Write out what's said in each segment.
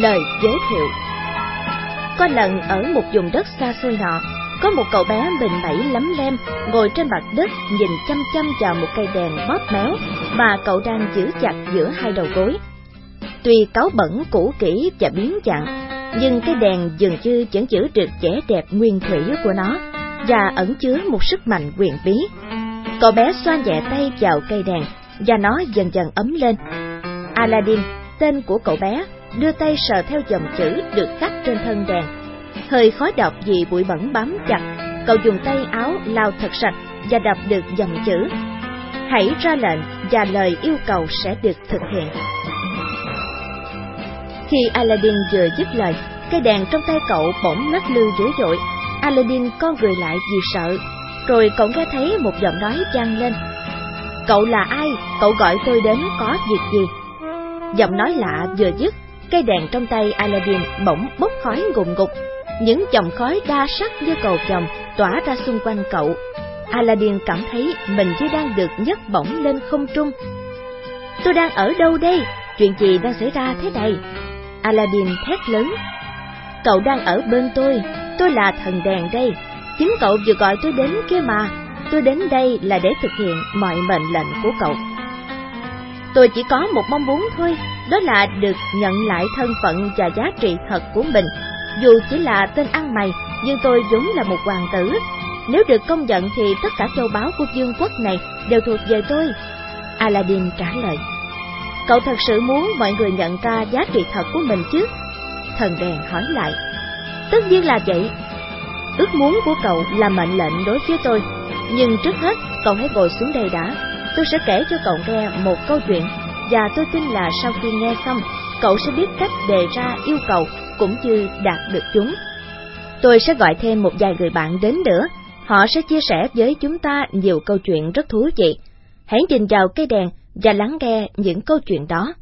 Lời giới thiệu Có lần ở một vùng đất xa xôi nọ, có một cậu bé bình bẫy lấm lem ngồi trên mặt đất nhìn chăm chăm vào một cây đèn bóp méo mà cậu đang giữ chặt giữa hai đầu gối. Tuy cáo bẩn cũ kỹ và biến dạng, nhưng cái đèn dường như vẫn giữ được vẻ đẹp nguyên thủy của nó và ẩn chứa một sức mạnh quyền bí. Cậu bé xoa nhẹ tay vào cây đèn và nó dần dần ấm lên. Aladdin, tên của cậu bé, đưa tay sờ theo dòng chữ được khắc trên thân đèn. Hơi khó đọc vì bụi bẩn bám chặt, cậu dùng tay áo lau thật sạch và đọc được dòng chữ. Hãy ra lệnh và lời yêu cầu sẽ được thực hiện. Khi Aladdin vừa dứt lời, cây đèn trong tay cậu bỗng lắc lư dữ dội. Aladdin con người lại vì sợ, rồi cậu nghe thấy một giọng nói vang lên. Cậu là ai? Cậu gọi tôi đến có việc gì? Giọng nói lạ vừa dứt, cây đèn trong tay Aladdin bỗng bốc khói ngùn ngục. Những dòng khói đa sắc như cầu vồng tỏa ra xung quanh cậu. Aladdin cảm thấy mình như đang được nhấc bổng lên không trung. Tôi đang ở đâu đây? Chuyện gì đang xảy ra thế này? Aladdin thét lớn. Cậu đang ở bên tôi, tôi là thần đèn đây. Chính cậu vừa gọi tôi đến kia mà. Tôi đến đây là để thực hiện mọi mệnh lệnh của cậu. Tôi chỉ có một mong muốn thôi, đó là được nhận lại thân phận và giá trị thật của mình. Dù chỉ là tên ăn mày, nhưng tôi vốn là một hoàng tử. Nếu được công nhận thì tất cả châu báu của vương quốc này đều thuộc về tôi. Aladdin trả lời. Cậu thật sự muốn mọi người nhận ra giá trị thật của mình chứ? Thần đèn hỏi lại. Tất nhiên là vậy. Ước muốn của cậu là mệnh lệnh đối với tôi. Nhưng trước hết, cậu hãy ngồi xuống đây đã. Tôi sẽ kể cho cậu nghe một câu chuyện, và tôi tin là sau khi nghe xong, cậu sẽ biết cách đề ra yêu cầu cũng như đạt được chúng. Tôi sẽ gọi thêm một vài người bạn đến nữa, họ sẽ chia sẻ với chúng ta nhiều câu chuyện rất thú vị. Hãy nhìn vào cây đèn và lắng nghe những câu chuyện đó.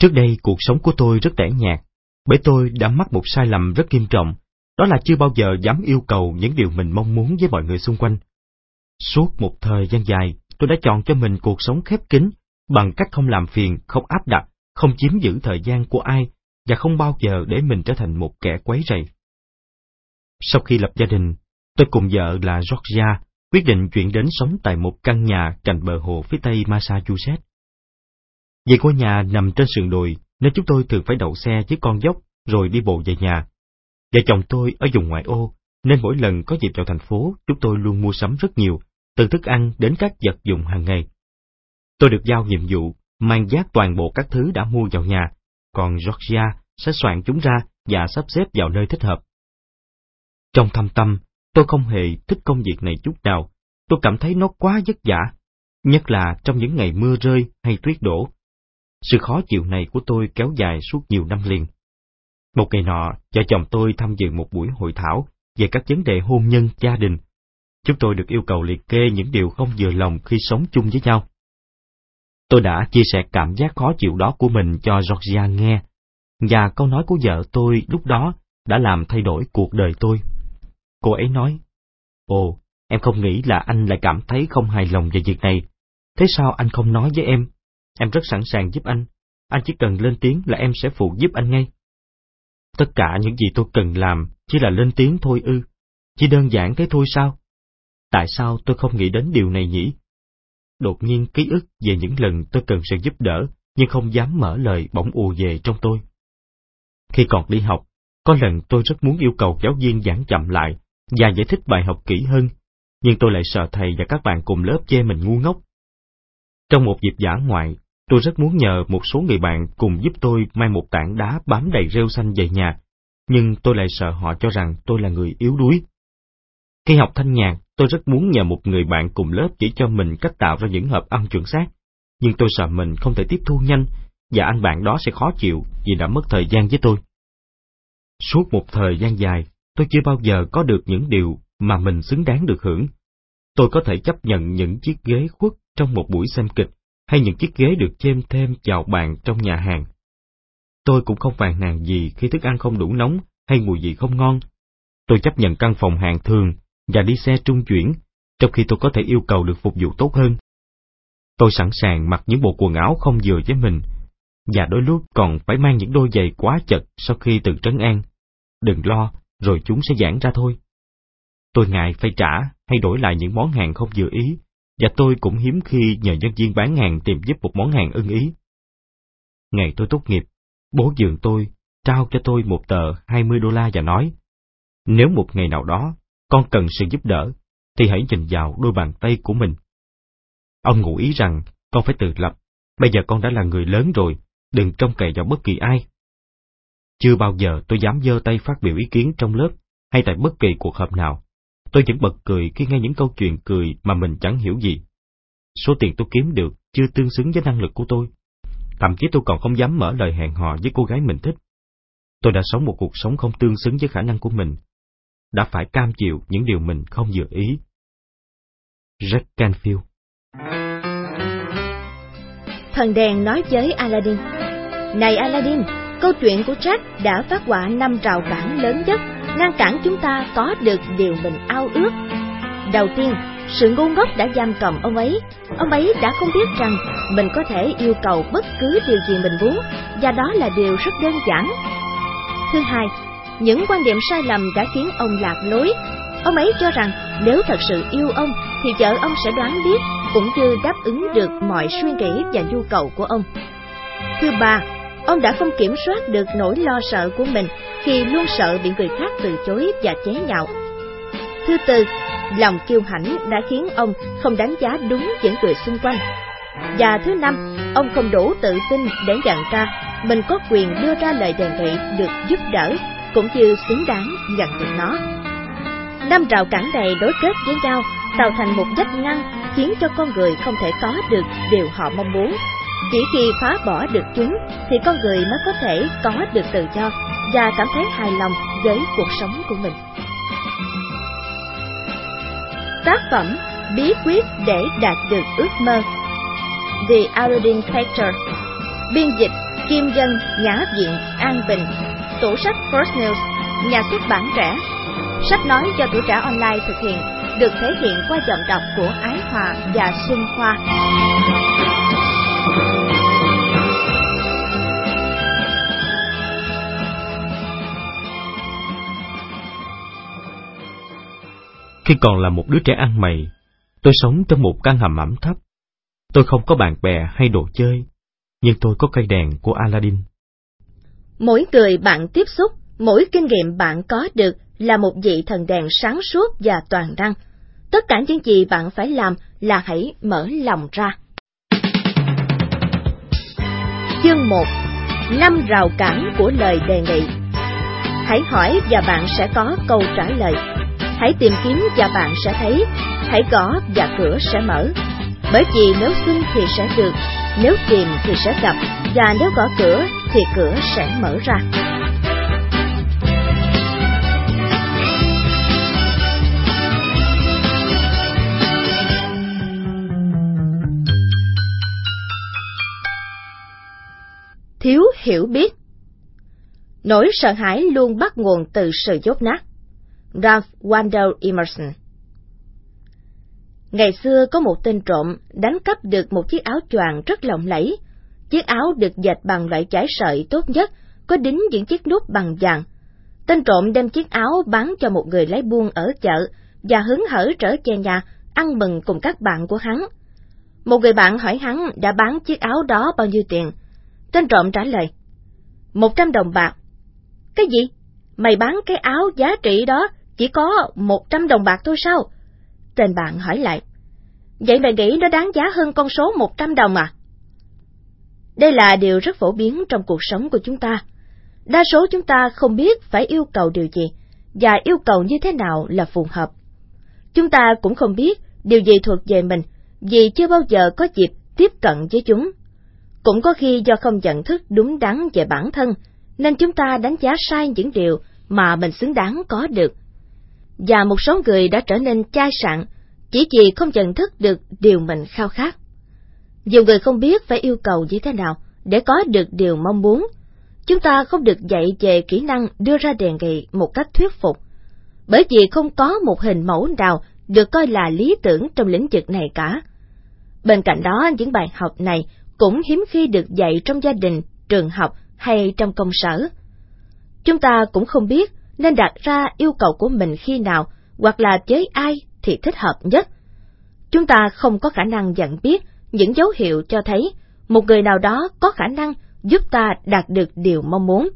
Trước đây cuộc sống của tôi rất tẻ nhạt, bởi tôi đã mắc một sai lầm rất nghiêm trọng, đó là chưa bao giờ dám yêu cầu những điều mình mong muốn với mọi người xung quanh. Suốt một thời gian dài, tôi đã chọn cho mình cuộc sống khép kín, bằng cách không làm phiền, không áp đặt, không chiếm giữ thời gian của ai, và không bao giờ để mình trở thành một kẻ quấy rầy. Sau khi lập gia đình, tôi cùng vợ là Georgia quyết định chuyển đến sống tại một căn nhà cạnh bờ hồ phía tây Massachusetts. Vì ngôi nhà nằm trên sườn đồi nên chúng tôi thường phải đậu xe dưới con dốc rồi đi bộ về nhà. Vợ chồng tôi ở vùng ngoại ô nên mỗi lần có dịp vào thành phố chúng tôi luôn mua sắm rất nhiều, từ thức ăn đến các vật dụng hàng ngày. Tôi được giao nhiệm vụ mang giác toàn bộ các thứ đã mua vào nhà, còn Georgia sẽ soạn chúng ra và sắp xếp vào nơi thích hợp. Trong thâm tâm, Tôi không hề thích công việc này chút nào, tôi cảm thấy nó quá vất vả, nhất là trong những ngày mưa rơi hay tuyết đổ. Sự khó chịu này của tôi kéo dài suốt nhiều năm liền. Một ngày nọ, vợ chồng tôi tham dự một buổi hội thảo về các vấn đề hôn nhân gia đình. Chúng tôi được yêu cầu liệt kê những điều không vừa lòng khi sống chung với nhau. Tôi đã chia sẻ cảm giác khó chịu đó của mình cho Georgia nghe, và câu nói của vợ tôi lúc đó đã làm thay đổi cuộc đời tôi. Cô ấy nói, Ồ, em không nghĩ là anh lại cảm thấy không hài lòng về việc này. Thế sao anh không nói với em? Em rất sẵn sàng giúp anh. Anh chỉ cần lên tiếng là em sẽ phụ giúp anh ngay. Tất cả những gì tôi cần làm chỉ là lên tiếng thôi ư. Chỉ đơn giản thế thôi sao? Tại sao tôi không nghĩ đến điều này nhỉ? Đột nhiên ký ức về những lần tôi cần sự giúp đỡ nhưng không dám mở lời bỗng ùa về trong tôi. Khi còn đi học, có lần tôi rất muốn yêu cầu giáo viên giảng chậm lại và giải thích bài học kỹ hơn, nhưng tôi lại sợ thầy và các bạn cùng lớp chê mình ngu ngốc. Trong một dịp giả ngoại, tôi rất muốn nhờ một số người bạn cùng giúp tôi mang một tảng đá bám đầy rêu xanh về nhà, nhưng tôi lại sợ họ cho rằng tôi là người yếu đuối. Khi học thanh nhạc, tôi rất muốn nhờ một người bạn cùng lớp chỉ cho mình cách tạo ra những hợp âm chuẩn xác, nhưng tôi sợ mình không thể tiếp thu nhanh, và anh bạn đó sẽ khó chịu vì đã mất thời gian với tôi. Suốt một thời gian dài, tôi chưa bao giờ có được những điều mà mình xứng đáng được hưởng. Tôi có thể chấp nhận những chiếc ghế khuất trong một buổi xem kịch, hay những chiếc ghế được chêm thêm vào bàn trong nhà hàng. Tôi cũng không phàn nàn gì khi thức ăn không đủ nóng hay mùi vị không ngon. Tôi chấp nhận căn phòng hàng thường và đi xe trung chuyển, trong khi tôi có thể yêu cầu được phục vụ tốt hơn. Tôi sẵn sàng mặc những bộ quần áo không vừa với mình, Và đôi lúc còn phải mang những đôi giày quá chật sau khi từ trấn an. Đừng lo, rồi chúng sẽ giãn ra thôi. Tôi ngại phải trả hay đổi lại những món hàng không vừa ý, và tôi cũng hiếm khi nhờ nhân viên bán hàng tìm giúp một món hàng ưng ý. Ngày tôi tốt nghiệp, bố dường tôi trao cho tôi một tờ 20 đô la và nói, nếu một ngày nào đó con cần sự giúp đỡ, thì hãy nhìn vào đôi bàn tay của mình. Ông ngụ ý rằng con phải tự lập, bây giờ con đã là người lớn rồi, đừng trông cậy vào bất kỳ ai. Chưa bao giờ tôi dám giơ tay phát biểu ý kiến trong lớp hay tại bất kỳ cuộc họp nào. Tôi vẫn bật cười khi nghe những câu chuyện cười mà mình chẳng hiểu gì. Số tiền tôi kiếm được chưa tương xứng với năng lực của tôi. Thậm chí tôi còn không dám mở lời hẹn hò với cô gái mình thích. Tôi đã sống một cuộc sống không tương xứng với khả năng của mình. Đã phải cam chịu những điều mình không vừa ý. Jack Canfield Thần đèn nói với Aladdin, Này Aladdin, câu chuyện của Jack đã phát họa năm rào cản lớn nhất, ngăn cản chúng ta có được điều mình ao ước. Đầu tiên, sự ngu ngốc đã giam cầm ông ấy. Ông ấy đã không biết rằng mình có thể yêu cầu bất cứ điều gì mình muốn, và đó là điều rất đơn giản. Thứ hai, những quan điểm sai lầm đã khiến ông lạc lối. Ông ấy cho rằng nếu thật sự yêu ông thì vợ ông sẽ đoán biết cũng như đáp ứng được mọi suy nghĩ và nhu cầu của ông. Thứ ba, ông đã không kiểm soát được nỗi lo sợ của mình khi luôn sợ bị người khác từ chối và chế nhạo. Thứ tư, lòng kiêu hãnh đã khiến ông không đánh giá đúng những người xung quanh. Và thứ năm, ông không đủ tự tin để nhận ra mình có quyền đưa ra lời đề nghị được giúp đỡ cũng như xứng đáng nhận được nó. Năm rào cản này đối kết với nhau tạo thành một vách ngăn khiến cho con người không thể có được điều họ mong muốn. Chỉ khi phá bỏ được chúng thì con người mới có thể có được tự do và cảm thấy hài lòng với cuộc sống của mình. Tác phẩm Bí quyết để đạt được ước mơ The Aladdin Factor Biên dịch Kim Dân, Nhã Viện, An Bình Tủ sách First News, nhà xuất bản trẻ Sách nói do tuổi trẻ online thực hiện được thể hiện qua giọng đọc của Ái Hòa và Xuân Khoa. Khi còn là một đứa trẻ ăn mày, tôi sống trong một căn hầm ẩm thấp. Tôi không có bạn bè hay đồ chơi, nhưng tôi có cây đèn của Aladdin. Mỗi người bạn tiếp xúc, mỗi kinh nghiệm bạn có được là một vị thần đèn sáng suốt và toàn năng. Tất cả những gì bạn phải làm là hãy mở lòng ra. Chương 1 Năm rào cản của lời đề nghị Hãy hỏi và bạn sẽ có câu trả lời. Hãy tìm kiếm và bạn sẽ thấy. Hãy gõ và cửa sẽ mở. Bởi vì nếu xin thì sẽ được, nếu tìm thì sẽ gặp, và nếu gõ cửa thì cửa sẽ mở ra. thiếu hiểu biết. Nỗi sợ hãi luôn bắt nguồn từ sự dốt nát. Ralph Waldo Emerson Ngày xưa có một tên trộm đánh cắp được một chiếc áo choàng rất lộng lẫy. Chiếc áo được dệt bằng loại chải sợi tốt nhất, có đính những chiếc nút bằng vàng. Tên trộm đem chiếc áo bán cho một người lấy buôn ở chợ và hứng hở trở về nhà ăn mừng cùng các bạn của hắn. Một người bạn hỏi hắn đã bán chiếc áo đó bao nhiêu tiền. Tên trộm trả lời, một trăm đồng bạc. Cái gì? Mày bán cái áo giá trị đó chỉ có một trăm đồng bạc thôi sao? Tên bạn hỏi lại, vậy mày nghĩ nó đáng giá hơn con số một trăm đồng à? Đây là điều rất phổ biến trong cuộc sống của chúng ta. Đa số chúng ta không biết phải yêu cầu điều gì, và yêu cầu như thế nào là phù hợp. Chúng ta cũng không biết điều gì thuộc về mình, vì chưa bao giờ có dịp tiếp cận với chúng. Cũng có khi do không nhận thức đúng đắn về bản thân, nên chúng ta đánh giá sai những điều mà mình xứng đáng có được. Và một số người đã trở nên chai sạn chỉ vì không nhận thức được điều mình khao khát. Nhiều người không biết phải yêu cầu như thế nào để có được điều mong muốn. Chúng ta không được dạy về kỹ năng đưa ra đề nghị một cách thuyết phục, bởi vì không có một hình mẫu nào được coi là lý tưởng trong lĩnh vực này cả. Bên cạnh đó, những bài học này cũng hiếm khi được dạy trong gia đình trường học hay trong công sở. Chúng ta cũng không biết nên đặt ra yêu cầu của mình khi nào hoặc là với ai thì thích hợp nhất. Chúng ta không có khả năng nhận biết những dấu hiệu cho thấy một người nào đó có khả năng giúp ta đạt được điều mong muốn.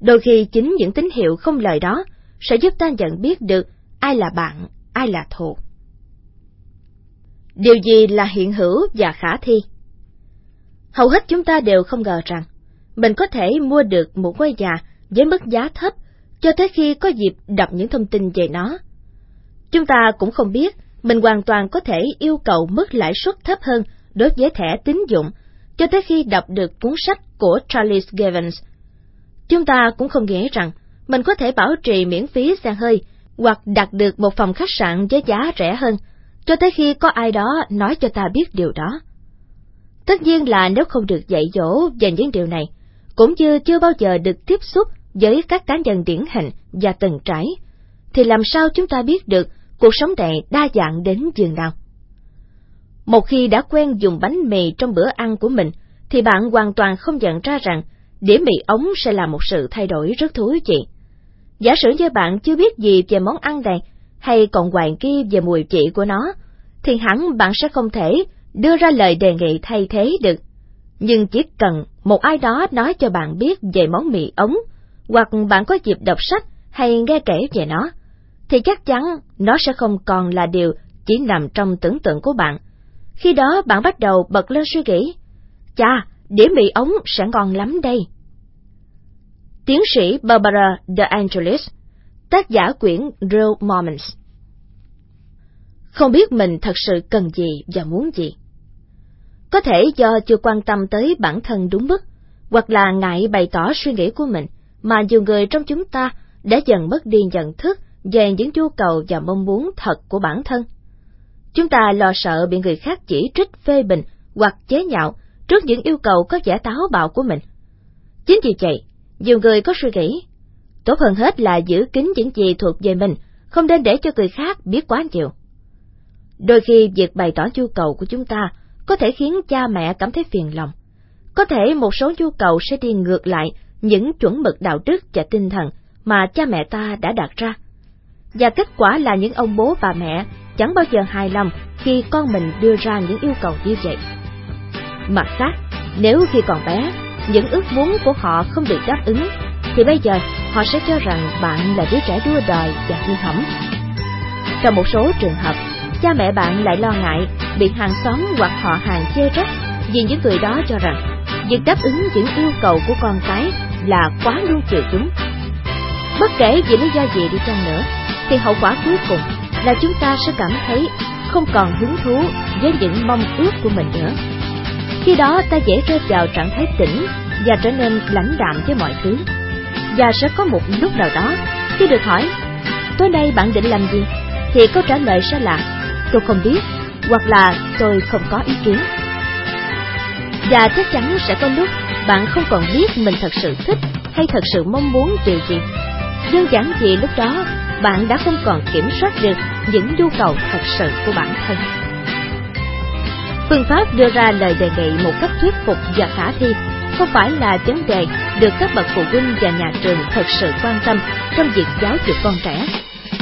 Đôi khi chính những tín hiệu không lời đó sẽ giúp ta nhận biết được ai là bạn, ai là thù. Điều gì là hiện hữu và khả thi? Hầu hết chúng ta đều không ngờ rằng mình có thể mua được một ngôi nhà với mức giá thấp cho tới khi có dịp đọc những thông tin về nó. Chúng ta cũng không biết mình hoàn toàn có thể yêu cầu mức lãi suất thấp hơn đối với thẻ tín dụng cho tới khi đọc được cuốn sách của Charles Givens. Chúng ta cũng không nghĩ rằng mình có thể bảo trì miễn phí xe hơi hoặc đặt được một phòng khách sạn với giá rẻ hơn cho tới khi có ai đó nói cho ta biết điều đó. Tất nhiên là nếu không được dạy dỗ về những điều này, cũng như chưa bao giờ được tiếp xúc với các cá nhân điển hình và từng trải, thì làm sao chúng ta biết được cuộc sống này đa dạng đến giường nào? Một khi đã quen dùng bánh mì trong bữa ăn của mình, thì bạn hoàn toàn không nhận ra rằng đĩa mì ống sẽ là một sự thay đổi rất thú vị. Giả sử như bạn chưa biết gì về món ăn này, hay còn hoài nghi về mùi vị của nó, thì hẳn bạn sẽ không thể đưa ra lời đề nghị thay thế được. Nhưng chỉ cần một ai đó nói cho bạn biết về món mì ống, hoặc bạn có dịp đọc sách hay nghe kể về nó, thì chắc chắn nó sẽ không còn là điều chỉ nằm trong tưởng tượng của bạn. Khi đó bạn bắt đầu bật lên suy nghĩ, chà, đĩa mì ống sẽ ngon lắm đây. Tiến sĩ Barbara De Angelis, tác giả quyển Real Moments Không biết mình thật sự cần gì và muốn gì. Có thể do chưa quan tâm tới bản thân đúng mức, hoặc là ngại bày tỏ suy nghĩ của mình, mà nhiều người trong chúng ta đã dần mất đi nhận thức về những nhu cầu và mong muốn thật của bản thân. Chúng ta lo sợ bị người khác chỉ trích phê bình hoặc chế nhạo trước những yêu cầu có vẻ táo bạo của mình. Chính vì vậy, nhiều người có suy nghĩ, tốt hơn hết là giữ kín những gì thuộc về mình, không nên để cho người khác biết quá nhiều. Đôi khi việc bày tỏ nhu cầu của chúng ta có thể khiến cha mẹ cảm thấy phiền lòng. Có thể một số nhu cầu sẽ đi ngược lại những chuẩn mực đạo đức và tinh thần mà cha mẹ ta đã đặt ra. Và kết quả là những ông bố và mẹ chẳng bao giờ hài lòng khi con mình đưa ra những yêu cầu như vậy. Mặt khác, nếu khi còn bé, những ước muốn của họ không được đáp ứng, thì bây giờ họ sẽ cho rằng bạn là đứa trẻ đua đòi và hư hỏng. Trong một số trường hợp, cha mẹ bạn lại lo ngại bị hàng xóm hoặc họ hàng chê trách vì những người đó cho rằng việc đáp ứng những yêu cầu của con cái là quá nuông chiều chúng. Bất kể vì lý do gì đi chăng nữa, thì hậu quả cuối cùng là chúng ta sẽ cảm thấy không còn hứng thú với những mong ước của mình nữa. Khi đó ta dễ rơi vào trạng thái tỉnh và trở nên lãnh đạm với mọi thứ. Và sẽ có một lúc nào đó, khi được hỏi, tối nay bạn định làm gì? Thì câu trả lời sẽ là, tôi không biết, hoặc là tôi không có ý kiến. Và chắc chắn sẽ có lúc bạn không còn biết mình thật sự thích hay thật sự mong muốn điều gì. Đơn giản vì lúc đó bạn đã không còn kiểm soát được những nhu cầu thật sự của bản thân. Phương pháp đưa ra lời đề nghị một cách thuyết phục và khả thi không phải là vấn đề được các bậc phụ huynh và nhà trường thật sự quan tâm trong việc giáo dục con trẻ.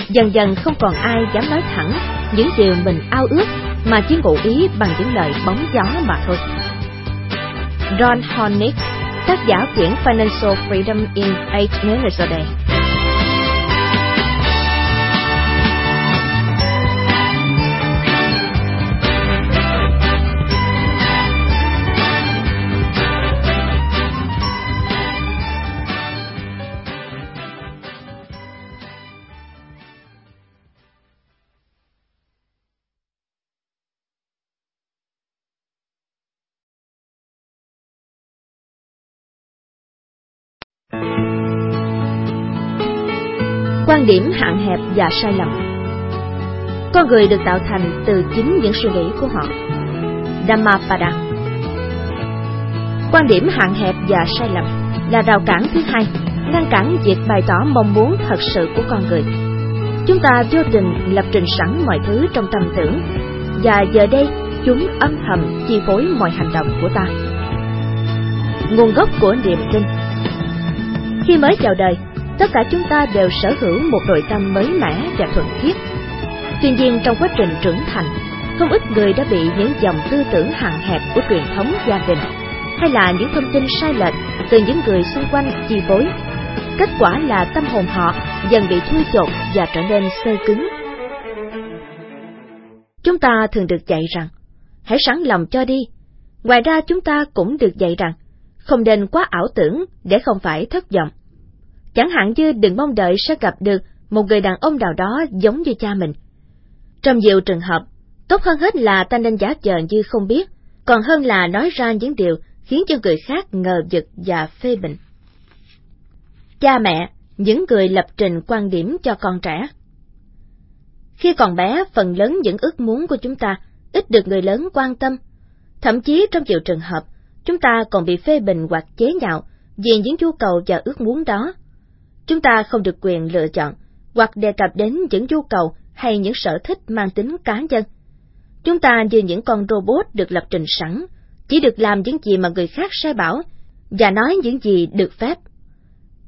Dần dần không còn ai dám nói thẳng những điều mình ao ước mà chỉ ngụ ý bằng những lời bóng gió mà thôi. Ron Hornick, tác giả quyển Financial Freedom in 8 Minutes a Day quan điểm hạn hẹp và sai lầm. Con người được tạo thành từ chính những suy nghĩ của họ. Dhammapada Quan điểm hạn hẹp và sai lầm là rào cản thứ hai, ngăn cản việc bày tỏ mong muốn thật sự của con người. Chúng ta vô tình lập trình sẵn mọi thứ trong tâm tưởng, và giờ đây chúng âm thầm chi phối mọi hành động của ta. nguồn gốc của niềm tin. Khi mới chào đời, tất cả chúng ta đều sở hữu một nội tâm mới mẻ và thuần khiết. Tuy nhiên trong quá trình trưởng thành, không ít người đã bị những dòng tư tưởng hạn hẹp của truyền thống gia đình hay là những thông tin sai lệch từ những người xung quanh chi phối. Kết quả là tâm hồn họ dần bị thui chột và trở nên sơ cứng. Chúng ta thường được dạy rằng, hãy sẵn lòng cho đi. Ngoài ra chúng ta cũng được dạy rằng, không nên quá ảo tưởng để không phải thất vọng. Chẳng hạn như đừng mong đợi sẽ gặp được một người đàn ông nào đó giống như cha mình. Trong nhiều trường hợp, tốt hơn hết là ta nên giả vờ như không biết, còn hơn là nói ra những điều khiến cho người khác ngờ vực và phê bình. Cha mẹ, những người lập trình quan điểm cho con trẻ. Khi còn bé, phần lớn những ước muốn của chúng ta ít được người lớn quan tâm. Thậm chí trong nhiều trường hợp, chúng ta còn bị phê bình hoặc chế nhạo vì những nhu cầu và ước muốn đó. Chúng ta không được quyền lựa chọn hoặc đề cập đến những nhu cầu hay những sở thích mang tính cá nhân. Chúng ta như những con robot được lập trình sẵn, chỉ được làm những gì mà người khác sai bảo và nói những gì được phép.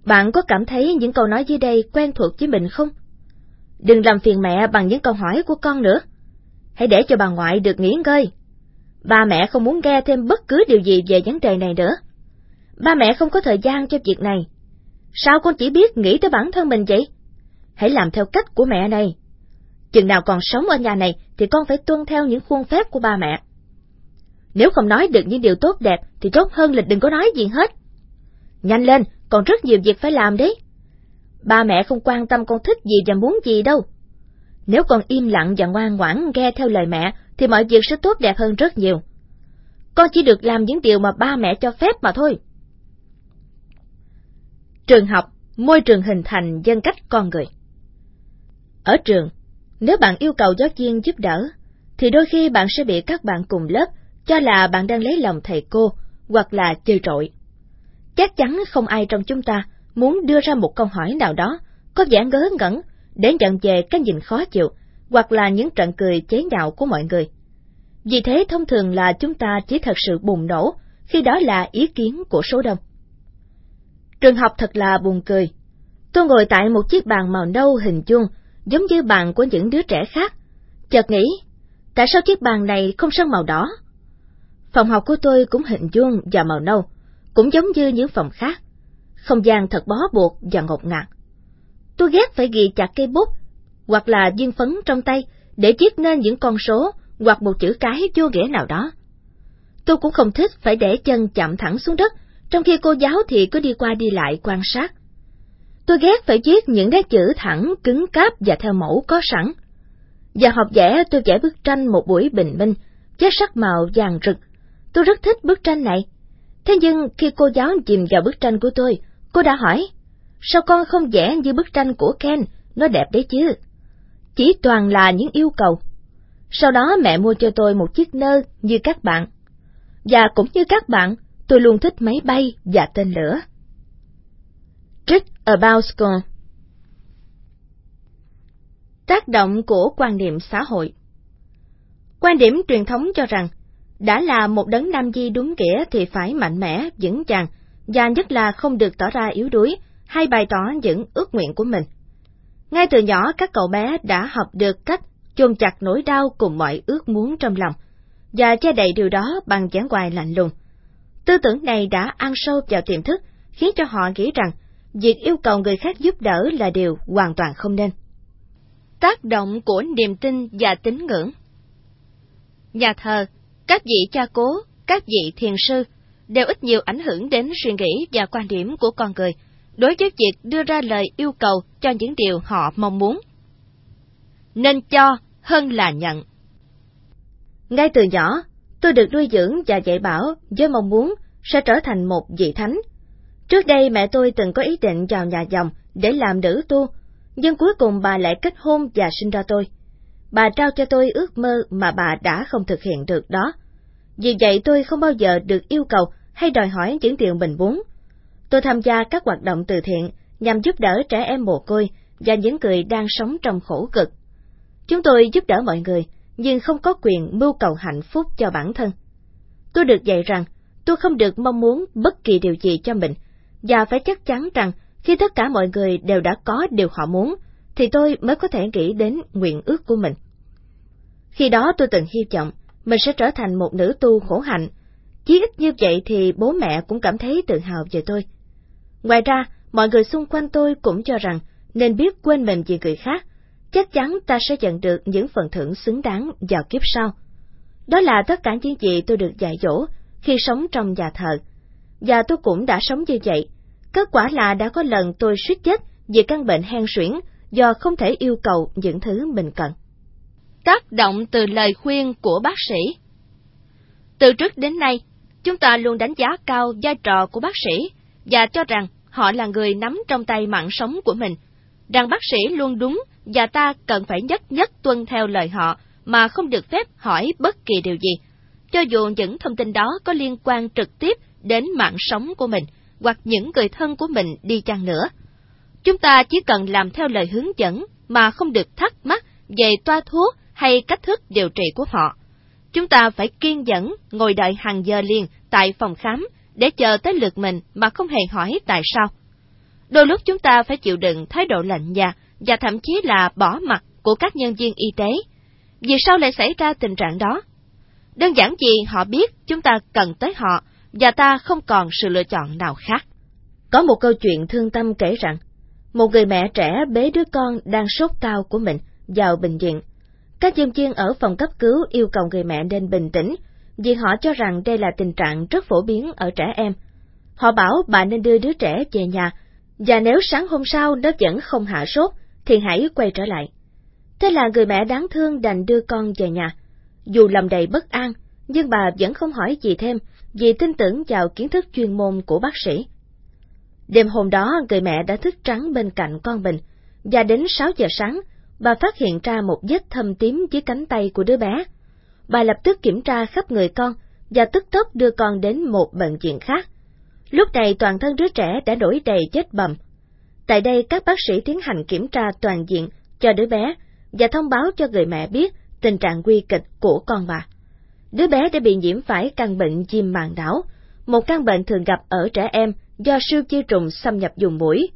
Bạn có cảm thấy những câu nói dưới đây quen thuộc với mình không? Đừng làm phiền mẹ bằng những câu hỏi của con nữa. Hãy để cho bà ngoại được nghỉ ngơi. Ba mẹ không muốn nghe thêm bất cứ điều gì về vấn đề này nữa. Ba mẹ không có thời gian cho việc này. Sao con chỉ biết nghĩ tới bản thân mình vậy? Hãy làm theo cách của mẹ này. Chừng nào còn sống ở nhà này thì con phải tuân theo những khuôn phép của ba mẹ. Nếu không nói được những điều tốt đẹp thì tốt hơn là đừng có nói gì hết. Nhanh lên, còn rất nhiều việc phải làm đấy. Ba mẹ không quan tâm con thích gì và muốn gì đâu. Nếu con im lặng và ngoan ngoãn nghe theo lời mẹ thì mọi việc sẽ tốt đẹp hơn rất nhiều. Con chỉ được làm những điều mà ba mẹ cho phép mà thôi. Trường học, môi trường hình thành dân cách con người. Ở trường, nếu bạn yêu cầu giáo viên giúp đỡ, thì đôi khi bạn sẽ bị các bạn cùng lớp cho là bạn đang lấy lòng thầy cô hoặc là chơi trội. Chắc chắn không ai trong chúng ta muốn đưa ra một câu hỏi nào đó có vẻ ngớ ngẩn để nhận về cái nhìn khó chịu hoặc là những trận cười chế nhạo của mọi người. Vì thế thông thường là chúng ta chỉ thật sự bùng nổ khi đó là ý kiến của số đông. Trường học thật là buồn cười. Tôi ngồi tại một chiếc bàn màu nâu hình chuông, giống như bàn của những đứa trẻ khác. Chợt nghĩ, tại sao chiếc bàn này không sơn màu đỏ? Phòng học của tôi cũng hình chuông và màu nâu, cũng giống như những phòng khác. Không gian thật bó buộc và ngột ngạt. Tôi ghét phải ghi chặt cây bút, hoặc là viên phấn trong tay để viết nên những con số hoặc một chữ cái vô nghĩa nào đó. Tôi cũng không thích phải để chân chạm thẳng xuống đất, trong khi cô giáo thì cứ đi qua đi lại quan sát. Tôi ghét phải viết những nét chữ thẳng, cứng cáp và theo mẫu có sẵn. Và học vẽ tôi vẽ bức tranh một buổi bình minh, với sắc màu vàng rực. Tôi rất thích bức tranh này. Thế nhưng khi cô giáo chìm vào bức tranh của tôi, cô đã hỏi, sao con không vẽ như bức tranh của Ken, nó đẹp đấy chứ. Chỉ toàn là những yêu cầu. Sau đó mẹ mua cho tôi một chiếc nơ như các bạn. Và cũng như các bạn, tôi luôn thích máy bay và tên lửa. Trick About School Tác động của quan niệm xã hội Quan điểm truyền thống cho rằng, đã là một đấng nam di đúng nghĩa thì phải mạnh mẽ, vững chàng, và nhất là không được tỏ ra yếu đuối hay bày tỏ những ước nguyện của mình. Ngay từ nhỏ các cậu bé đã học được cách chôn chặt nỗi đau cùng mọi ước muốn trong lòng, và che đậy điều đó bằng dáng hoài lạnh lùng. Tư tưởng này đã ăn sâu vào tiềm thức, khiến cho họ nghĩ rằng việc yêu cầu người khác giúp đỡ là điều hoàn toàn không nên. Tác động của niềm tin và tín ngưỡng Nhà thờ, các vị cha cố, các vị thiền sư đều ít nhiều ảnh hưởng đến suy nghĩ và quan điểm của con người đối với việc đưa ra lời yêu cầu cho những điều họ mong muốn. Nên cho hơn là nhận. Ngay từ nhỏ, tôi được nuôi dưỡng và dạy bảo với mong muốn sẽ trở thành một vị thánh. Trước đây mẹ tôi từng có ý định vào nhà dòng để làm nữ tu, nhưng cuối cùng bà lại kết hôn và sinh ra tôi. Bà trao cho tôi ước mơ mà bà đã không thực hiện được đó. Vì vậy tôi không bao giờ được yêu cầu hay đòi hỏi những điều mình muốn. Tôi tham gia các hoạt động từ thiện nhằm giúp đỡ trẻ em mồ côi và những người đang sống trong khổ cực. Chúng tôi giúp đỡ mọi người, nhưng không có quyền mưu cầu hạnh phúc cho bản thân. Tôi được dạy rằng tôi không được mong muốn bất kỳ điều gì cho mình, và phải chắc chắn rằng khi tất cả mọi người đều đã có điều họ muốn, thì tôi mới có thể nghĩ đến nguyện ước của mình. Khi đó tôi từng hy vọng mình sẽ trở thành một nữ tu khổ hạnh, chí ít như vậy thì bố mẹ cũng cảm thấy tự hào về tôi. Ngoài ra, mọi người xung quanh tôi cũng cho rằng nên biết quên mình vì người khác, chắc chắn ta sẽ nhận được những phần thưởng xứng đáng vào kiếp sau. Đó là tất cả những gì tôi được dạy dỗ khi sống trong nhà thờ. Và tôi cũng đã sống như vậy. Kết quả là đã có lần tôi suýt chết vì căn bệnh hen suyễn do không thể yêu cầu những thứ mình cần. Tác động từ lời khuyên của bác sĩ Từ trước đến nay, chúng ta luôn đánh giá cao vai trò của bác sĩ và cho rằng họ là người nắm trong tay mạng sống của mình, rằng bác sĩ luôn đúng và ta cần phải nhất nhất tuân theo lời họ mà không được phép hỏi bất kỳ điều gì, cho dù những thông tin đó có liên quan trực tiếp đến mạng sống của mình hoặc những người thân của mình đi chăng nữa. Chúng ta chỉ cần làm theo lời hướng dẫn mà không được thắc mắc về toa thuốc hay cách thức điều trị của họ. Chúng ta phải kiên nhẫn ngồi đợi hàng giờ liền tại phòng khám để chờ tới lượt mình mà không hề hỏi tại sao. Đôi lúc chúng ta phải chịu đựng thái độ lạnh nhạt và thậm chí là bỏ mặt của các nhân viên y tế. Vì sao lại xảy ra tình trạng đó? Đơn giản vì họ biết chúng ta cần tới họ và ta không còn sự lựa chọn nào khác. Có một câu chuyện thương tâm kể rằng, một người mẹ trẻ bế đứa con đang sốt cao của mình vào bệnh viện. Các nhân viên ở phòng cấp cứu yêu cầu người mẹ nên bình tĩnh, vì họ cho rằng đây là tình trạng rất phổ biến ở trẻ em. Họ bảo bà nên đưa đứa trẻ về nhà, và nếu sáng hôm sau nó vẫn không hạ sốt, thì hãy quay trở lại. Thế là người mẹ đáng thương đành đưa con về nhà. Dù lòng đầy bất an, nhưng bà vẫn không hỏi gì thêm vì tin tưởng vào kiến thức chuyên môn của bác sĩ. Đêm hôm đó, người mẹ đã thức trắng bên cạnh con mình, và đến 6 giờ sáng, bà phát hiện ra một vết thâm tím dưới cánh tay của đứa bé. Bà lập tức kiểm tra khắp người con và tức tốc đưa con đến một bệnh viện khác. Lúc này toàn thân đứa trẻ đã nổi đầy chết bầm. Tại đây các bác sĩ tiến hành kiểm tra toàn diện cho đứa bé và thông báo cho người mẹ biết tình trạng nguy kịch của con bà. Đứa bé đã bị nhiễm phải căn bệnh chim màng đảo, một căn bệnh thường gặp ở trẻ em do siêu chi trùng xâm nhập dùng mũi.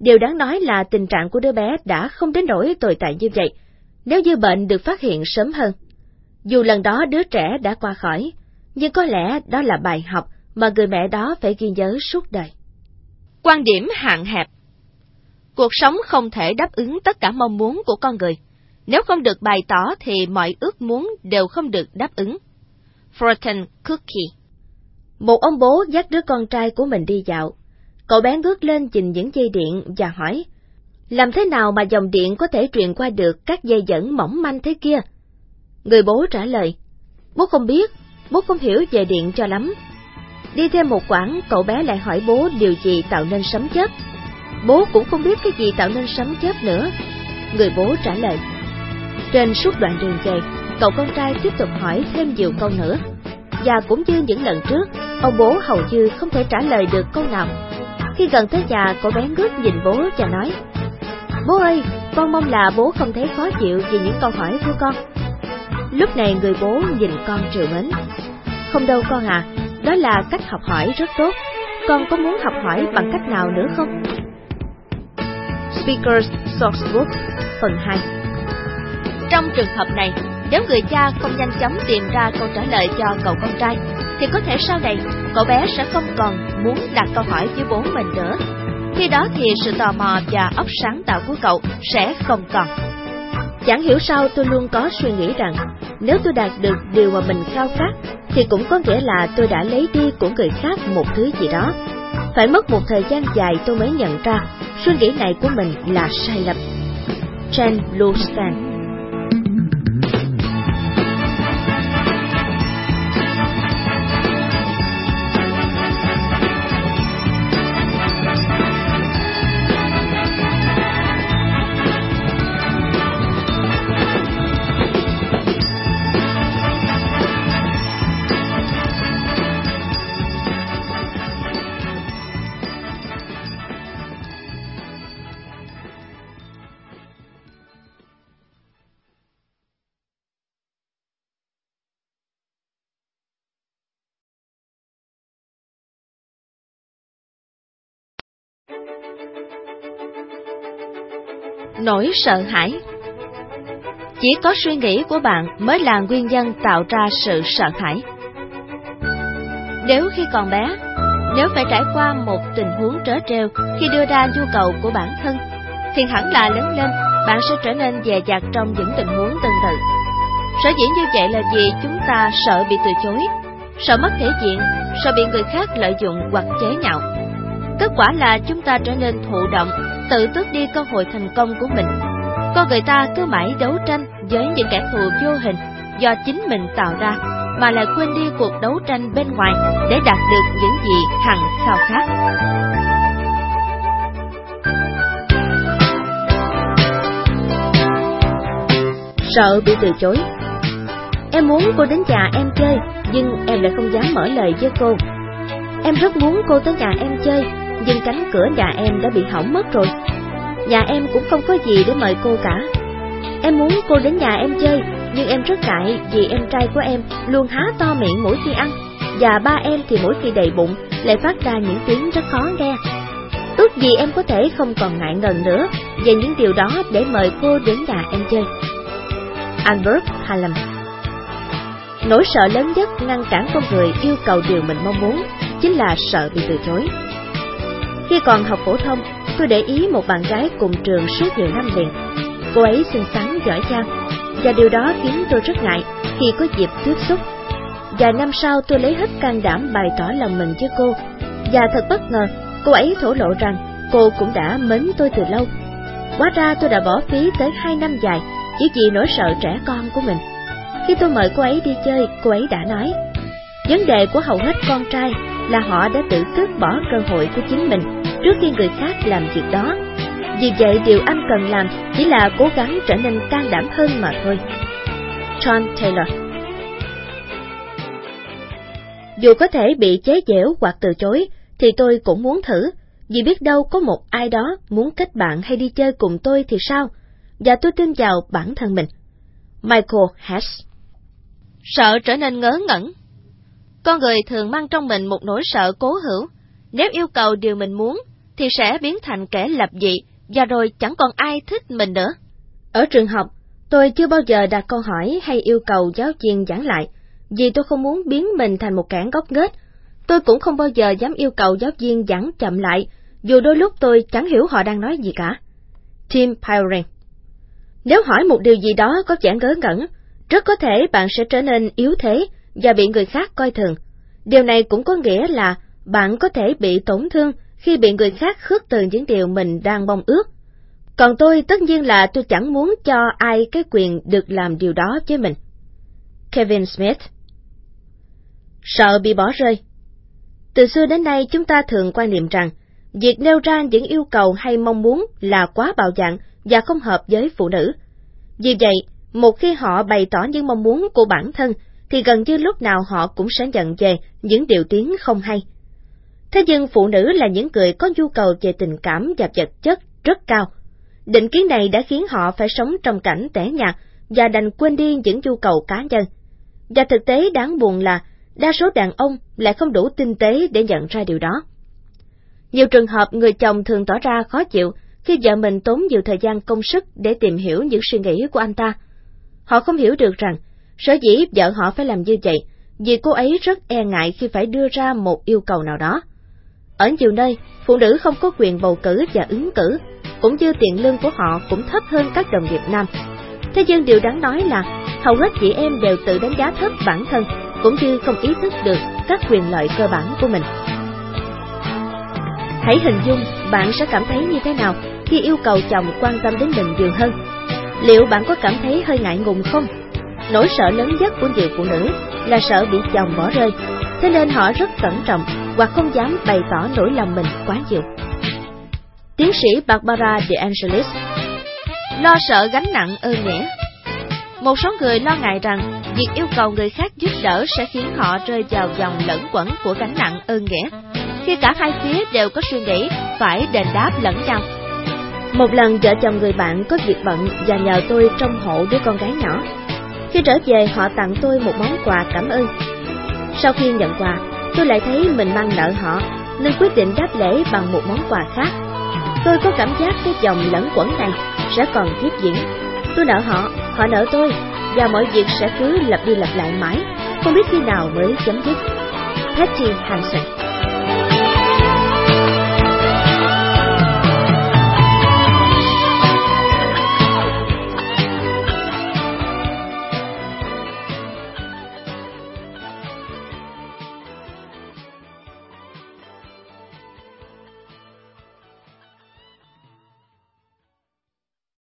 Điều đáng nói là tình trạng của đứa bé đã không đến nỗi tồi tệ như vậy, nếu như bệnh được phát hiện sớm hơn. Dù lần đó đứa trẻ đã qua khỏi, nhưng có lẽ đó là bài học mà người mẹ đó phải ghi nhớ suốt đời. Quan điểm hạn hẹp Cuộc sống không thể đáp ứng tất cả mong muốn của con người. Nếu không được bày tỏ thì mọi ước muốn đều không được đáp ứng. Fortune Cookie Một ông bố dắt đứa con trai của mình đi dạo. Cậu bé ngước lên nhìn những dây điện và hỏi, làm thế nào mà dòng điện có thể truyền qua được các dây dẫn mỏng manh thế kia? Người bố trả lời, bố không biết, bố không hiểu về điện cho lắm. Đi thêm một quãng, cậu bé lại hỏi bố điều gì tạo nên sấm chớp. Bố cũng không biết cái gì tạo nên sấm chớp nữa. Người bố trả lời. Trên suốt đoạn đường về, cậu con trai tiếp tục hỏi thêm nhiều câu nữa. Và cũng như những lần trước, ông bố hầu như không thể trả lời được câu nào. Khi gần tới nhà, cậu bé ngước nhìn bố và nói, Bố ơi, con mong là bố không thấy khó chịu vì những câu hỏi của con. Lúc này người bố nhìn con trừ mến. Không đâu con à, đó là cách học hỏi rất tốt. Con có muốn học hỏi bằng cách nào nữa không? Speaker's Sourcebook phần 2 Trong trường hợp này, nếu người cha không nhanh chóng tìm ra câu trả lời cho cậu con trai, thì có thể sau này cậu bé sẽ không còn muốn đặt câu hỏi với bố mình nữa. Khi đó thì sự tò mò và óc sáng tạo của cậu sẽ không còn. Chẳng hiểu sao tôi luôn có suy nghĩ rằng nếu tôi đạt được điều mà mình khao khát thì cũng có nghĩa là tôi đã lấy đi của người khác một thứ gì đó. Phải mất một thời gian dài tôi mới nhận ra, suy nghĩ này của mình là sai lầm. Chen Lustan Nỗi sợ hãi Chỉ có suy nghĩ của bạn mới là nguyên nhân tạo ra sự sợ hãi. Nếu khi còn bé, nếu phải trải qua một tình huống trớ trêu khi đưa ra nhu cầu của bản thân, thì hẳn là lớn lên bạn sẽ trở nên dè dặt trong những tình huống tương tự. Sở dĩ như vậy là vì chúng ta sợ bị từ chối, sợ mất thể diện, sợ bị người khác lợi dụng hoặc chế nhạo. Kết quả là chúng ta trở nên thụ động, tự tước đi cơ hội thành công của mình. Con người ta cứ mãi đấu tranh với những kẻ thù vô hình do chính mình tạo ra, mà lại quên đi cuộc đấu tranh bên ngoài để đạt được những gì hằng khao khát. Sợ bị từ chối Em muốn cô đến nhà em chơi, nhưng em lại không dám mở lời với cô. Em rất muốn cô tới nhà em chơi, nhưng cánh cửa nhà em đã bị hỏng mất rồi. Nhà em cũng không có gì để mời cô cả. Em muốn cô đến nhà em chơi, nhưng em rất ngại vì em trai của em luôn há to miệng mỗi khi ăn, và ba em thì mỗi khi đầy bụng lại phát ra những tiếng rất khó nghe. Ước gì em có thể không còn ngại ngần nữa về những điều đó để mời cô đến nhà em chơi. Albert Hallam Nỗi sợ lớn nhất ngăn cản con người yêu cầu điều mình mong muốn chính là sợ bị từ chối. Khi còn học phổ thông, tôi để ý một bạn gái cùng trường suốt nhiều năm liền. Cô ấy xinh xắn, giỏi giang, và điều đó khiến tôi rất ngại khi có dịp tiếp xúc. Vài năm sau tôi lấy hết can đảm bày tỏ lòng mình với cô, và thật bất ngờ, cô ấy thổ lộ rằng cô cũng đã mến tôi từ lâu. quá ra tôi đã bỏ phí tới hai năm dài chỉ vì nỗi sợ trẻ con của mình. Khi tôi mời cô ấy đi chơi, cô ấy đã nói, vấn đề của hầu hết con trai là họ đã tự tước bỏ cơ hội của chính mình trước khi người khác làm việc đó. Vì vậy điều anh cần làm chỉ là cố gắng trở nên can đảm hơn mà thôi. John Taylor Dù có thể bị chế giễu hoặc từ chối, thì tôi cũng muốn thử, vì biết đâu có một ai đó muốn kết bạn hay đi chơi cùng tôi thì sao, và tôi tin vào bản thân mình. Michael Hess Sợ trở nên ngớ ngẩn. Con người thường mang trong mình một nỗi sợ cố hữu. Nếu yêu cầu điều mình muốn, thì sẽ biến thành kẻ lập dị, và rồi chẳng còn ai thích mình nữa. Ở trường học, tôi chưa bao giờ đặt câu hỏi hay yêu cầu giáo viên giảng lại, vì tôi không muốn biến mình thành một kẻ gốc nghếch. Tôi cũng không bao giờ dám yêu cầu giáo viên giảng chậm lại, dù đôi lúc tôi chẳng hiểu họ đang nói gì cả. Tim Pyring Nếu hỏi một điều gì đó có vẻ ngớ ngẩn, rất có thể bạn sẽ trở nên yếu thế và bị người khác coi thường. Điều này cũng có nghĩa là bạn có thể bị tổn thương khi bị người khác khước từ những điều mình đang mong ước. Còn tôi tất nhiên là tôi chẳng muốn cho ai cái quyền được làm điều đó với mình. Kevin Smith Sợ bị bỏ rơi Từ xưa đến nay chúng ta thường quan niệm rằng việc nêu ra những yêu cầu hay mong muốn là quá bạo dạn và không hợp với phụ nữ. Vì vậy, một khi họ bày tỏ những mong muốn của bản thân, thì gần như lúc nào họ cũng sẽ nhận về những điều tiếng không hay. Thế nhưng phụ nữ là những người có nhu cầu về tình cảm và vật chất rất cao. Định kiến này đã khiến họ phải sống trong cảnh tẻ nhạt và đành quên đi những nhu cầu cá nhân. Và thực tế đáng buồn là đa số đàn ông lại không đủ tinh tế để nhận ra điều đó. Nhiều trường hợp người chồng thường tỏ ra khó chịu khi vợ mình tốn nhiều thời gian công sức để tìm hiểu những suy nghĩ của anh ta Họ không hiểu được rằng, sở dĩ vợ họ phải làm như vậy, vì cô ấy rất e ngại khi phải đưa ra một yêu cầu nào đó. Ở nhiều nơi, phụ nữ không có quyền bầu cử và ứng cử, cũng như tiền lương của họ cũng thấp hơn các đồng nghiệp nam. Thế nhưng điều đáng nói là, hầu hết chị em đều tự đánh giá thấp bản thân, cũng như không ý thức được các quyền lợi cơ bản của mình. Hãy hình dung bạn sẽ cảm thấy như thế nào khi yêu cầu chồng quan tâm đến mình nhiều hơn Liệu bạn có cảm thấy hơi ngại ngùng không? Nỗi sợ lớn nhất của nhiều phụ nữ là sợ bị chồng bỏ rơi, thế nên họ rất cẩn trọng hoặc không dám bày tỏ nỗi lòng mình quá nhiều. Tiến sĩ Barbara De Angelis Lo sợ gánh nặng ơn nghĩa Một số người lo ngại rằng việc yêu cầu người khác giúp đỡ sẽ khiến họ rơi vào dòng lẫn quẩn của gánh nặng ơn nghĩa, khi cả hai phía đều có suy nghĩ phải đền đáp lẫn nhau. Một lần vợ chồng người bạn có việc bận và nhờ tôi trông hộ đứa con gái nhỏ. Khi trở về họ tặng tôi một món quà cảm ơn. Sau khi nhận quà, tôi lại thấy mình mang nợ họ, nên quyết định đáp lễ bằng một món quà khác, Tôi có cảm giác cái dòng lẫn quẩn này sẽ còn tiếp diễn. Tôi nợ họ, họ nợ tôi, và mọi việc sẽ cứ lặp đi lặp lại mãi, không biết khi nào mới chấm dứt. Patty Hansen